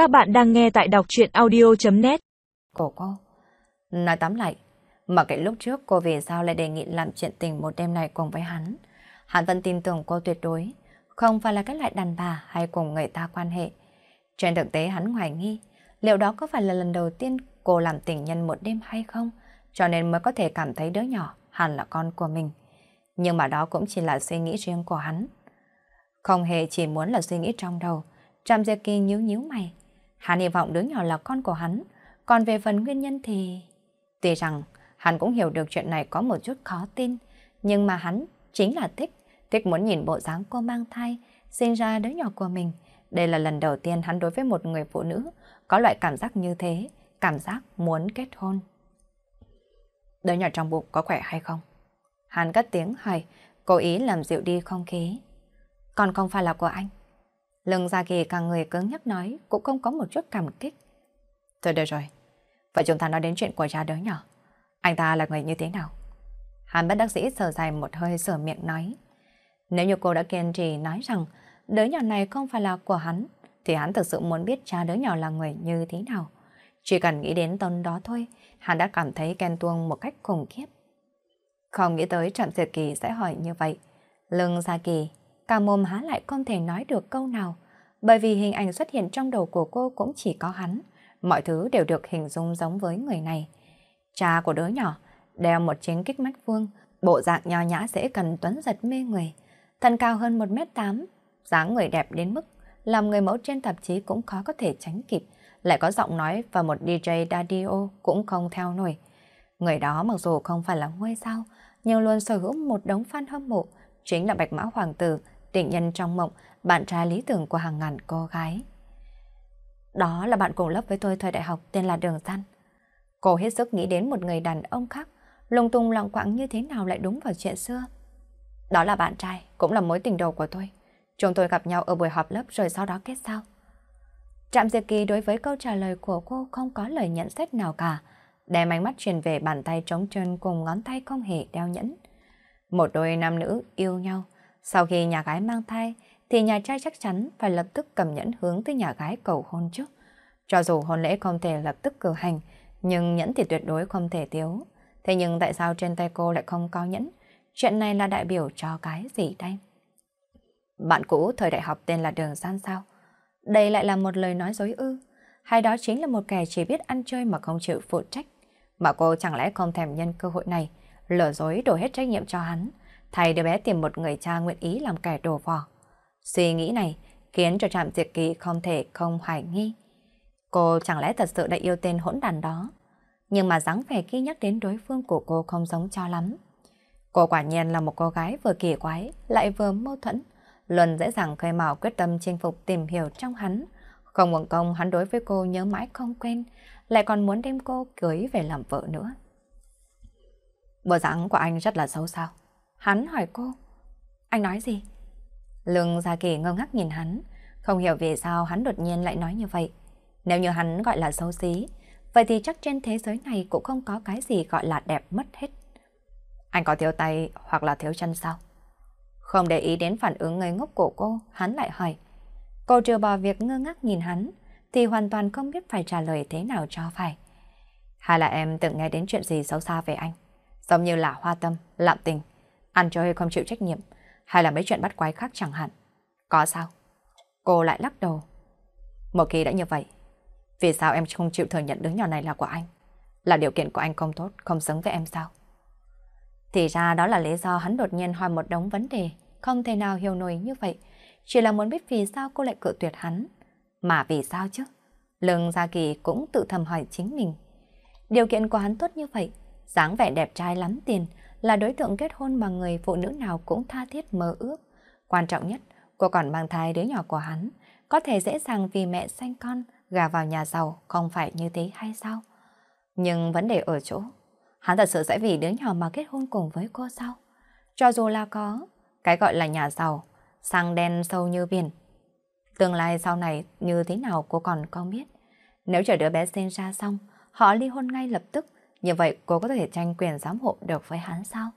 Các bạn đang nghe tại đọc chuyện audio.net cổ cô. Nói tóm lại, mà cái lúc trước cô vì sao lại đề nghị làm chuyện tình một đêm này cùng với hắn. Hắn vẫn tin tưởng cô tuyệt đối, không phải là cái loại đàn bà hay cùng người ta quan hệ. Trên thực tế hắn hoài nghi, liệu đó có phải là lần đầu tiên cô làm tình nhân một đêm hay không, cho nên mới có thể cảm thấy đứa nhỏ hẳn là con của mình. Nhưng mà đó cũng chỉ là suy nghĩ riêng của hắn. Không hề chỉ muốn là suy nghĩ trong đầu, Trạm Diệp Kỳ nhíu nhíu mày. Hắn hy vọng đứa nhỏ là con của hắn, còn về phần nguyên nhân thì... Tuy rằng hắn cũng hiểu được chuyện này có một chút khó tin, nhưng mà hắn chính là thích, thích muốn nhìn bộ dáng cô mang thai, sinh ra đứa nhỏ của mình. Đây là lần đầu tiên hắn đối với một người phụ nữ có loại cảm giác như thế, cảm giác muốn kết hôn. Đứa nhỏ trong bụng có khỏe hay không? Hắn cất tiếng hỏi, cố ý làm dịu đi không khí. Còn không phải là của anh. Lưng Gia Kỳ càng người cứng nhắc nói, cũng không có một chút cảm kích. Thôi được rồi, vậy chúng ta nói đến chuyện của cha đứa nhỏ. Anh ta là người như thế nào? Hàn bất đắc dĩ sờ dài một hơi sửa miệng nói. Nếu như cô đã kiên trì nói rằng đứa nhỏ này không phải là của hắn, thì hắn thực sự muốn biết cha đứa nhỏ là người như thế nào. Chỉ cần nghĩ đến tên đó thôi, hắn đã cảm thấy ghen tuông một cách khủng khiếp. Không nghĩ tới Trạm Diệt Kỳ sẽ hỏi như vậy. Lưng Gia Kỳ, cả mồm há lại không thể nói được câu nào, bởi vì hình ảnh xuất hiện trong đầu của cô cũng chỉ có hắn. Mọi thứ đều được hình dung giống với người này. Cha của đứa nhỏ, đeo một chính kích mắt vuông, bộ dạng nho nhã dễ cần tuấn giật mê người. Thân cao hơn 1m8, dáng người đẹp đến mức làm người mẫu trên tạp chí cũng khó có thể tránh kịp, lại có giọng nói và một DJ radio cũng không theo nổi. Người đó mặc dù không phải là ngôi sao, nhưng luôn sở hữu một đống fan hâm mộ, chính là Bạch Mã Hoàng tử, tình nhân trong mộng, bạn trai lý tưởng của hàng ngàn cô gái. Đó là bạn cùng lớp với tôi thời đại học tên là Đường San. Cô hết sức nghĩ đến một người đàn ông khác, lung tung lặng quãng như thế nào lại đúng vào chuyện xưa. Đó là bạn trai, cũng là mối tình đầu của tôi. Chúng tôi gặp nhau ở buổi họp lớp rồi sau đó kết giao. Trạm Diệp Kỳ đối với câu trả lời của cô không có lời nhận xét nào cả, đem ánh mắt truyền về bàn tay trống trơn cùng ngón tay không hề đeo nhẫn. Một đôi nam nữ yêu nhau, sau khi nhà gái mang thai thì nhà trai chắc chắn phải lập tức cầm nhẫn hướng tới nhà gái cầu hôn trước. Cho dù hôn lễ không thể lập tức cử hành, nhưng nhẫn thì tuyệt đối không thể thiếu. Thế nhưng tại sao trên tay cô lại không có nhẫn? Chuyện này là đại biểu cho cái gì đây? Bạn cũ thời đại học tên là Đường San sao? Đây lại là một lời nói dối ư? Hay đó chính là một kẻ chỉ biết ăn chơi mà không chịu phụ trách? Mà cô chẳng lẽ không thèm nhân cơ hội này, lừa dối đổ hết trách nhiệm cho hắn, thay đứa bé tìm một người cha nguyện ý làm kẻ đồ vò Suy nghĩ này khiến cho Trạm Diệt Kỳ không thể không hoài nghi. Cô chẳng lẽ thật sự đã yêu tên hỗn đàn đó? Nhưng mà dáng vẻ khi nhắc đến đối phương của cô không giống cho lắm. Cô quả nhiên là một cô gái vừa kỳ quái, lại vừa mâu thuẫn. Luân dễ dàng khơi mào quyết tâm chinh phục tìm hiểu trong hắn. Không ngừng công hắn đối với cô nhớ mãi không quên, lại còn muốn đem cô cưới về làm vợ nữa. Bộ dáng của anh rất là xấu sao? Hắn hỏi cô. Anh nói gì? Lương Gia Kỳ ngơ ngác nhìn hắn, không hiểu vì sao hắn đột nhiên lại nói như vậy. Nếu như hắn gọi là xấu xí, vậy thì chắc trên thế giới này cũng không có cái gì gọi là đẹp mất hết. Anh có thiếu tay hoặc là thiếu chân sao? Không để ý đến phản ứng ngây ngốc của cô, hắn lại hỏi. Cô trừ bỏ việc ngơ ngác nhìn hắn, thì hoàn toàn không biết phải trả lời thế nào cho phải. Hay là em từng nghe đến chuyện gì xấu xa về anh? Giống như là hoa tâm, lạm tình, ăn chơi không chịu trách nhiệm, hay là mấy chuyện bắt quái khác chẳng hạn. Có sao? Cô lại lắc đầu. Một khi đã như vậy, vì sao em không chịu thừa nhận đứa nhỏ này là của anh? Là điều kiện của anh không tốt, không xứng với em sao? Thì ra đó là lý do hắn đột nhiên hỏi một đống vấn đề, không thể nào hiểu nổi như vậy. Chỉ là muốn biết vì sao cô lại cự tuyệt hắn. Mà vì sao chứ? Lương Gia Kỳ cũng tự thầm hỏi chính mình. Điều kiện của hắn tốt như vậy, dáng vẻ đẹp trai lắm tiền, là đối tượng kết hôn mà người phụ nữ nào cũng tha thiết mơ ước. Quan trọng nhất, cô còn mang thai đứa nhỏ của hắn, có thể dễ dàng vì mẹ sanh con, gà vào nhà giàu, không phải như thế hay sao? Nhưng vấn đề ở chỗ, hắn thật sự sẽ vì đứa nhỏ mà kết hôn cùng với cô sao? Cho dù là có, cái gọi là nhà giàu, sang đen sâu như biển. Tương lai sau này như thế nào cô còn không biết. Nếu chờ đứa bé sinh ra xong, họ ly hôn ngay lập tức, như vậy cô có thể tranh quyền giám hộ được với hắn sao?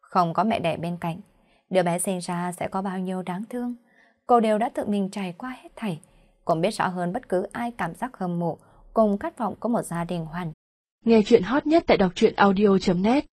Không có mẹ đẻ bên cạnh, đứa bé sinh ra sẽ có bao nhiêu đáng thương. Cô đều đã tự mình trải qua hết thảy. cũng biết rõ hơn bất cứ ai cảm giác hâm mộ cùng khát vọng có một gia đình hoàn. Nghe chuyện hot nhất tại đọc truyện audio.net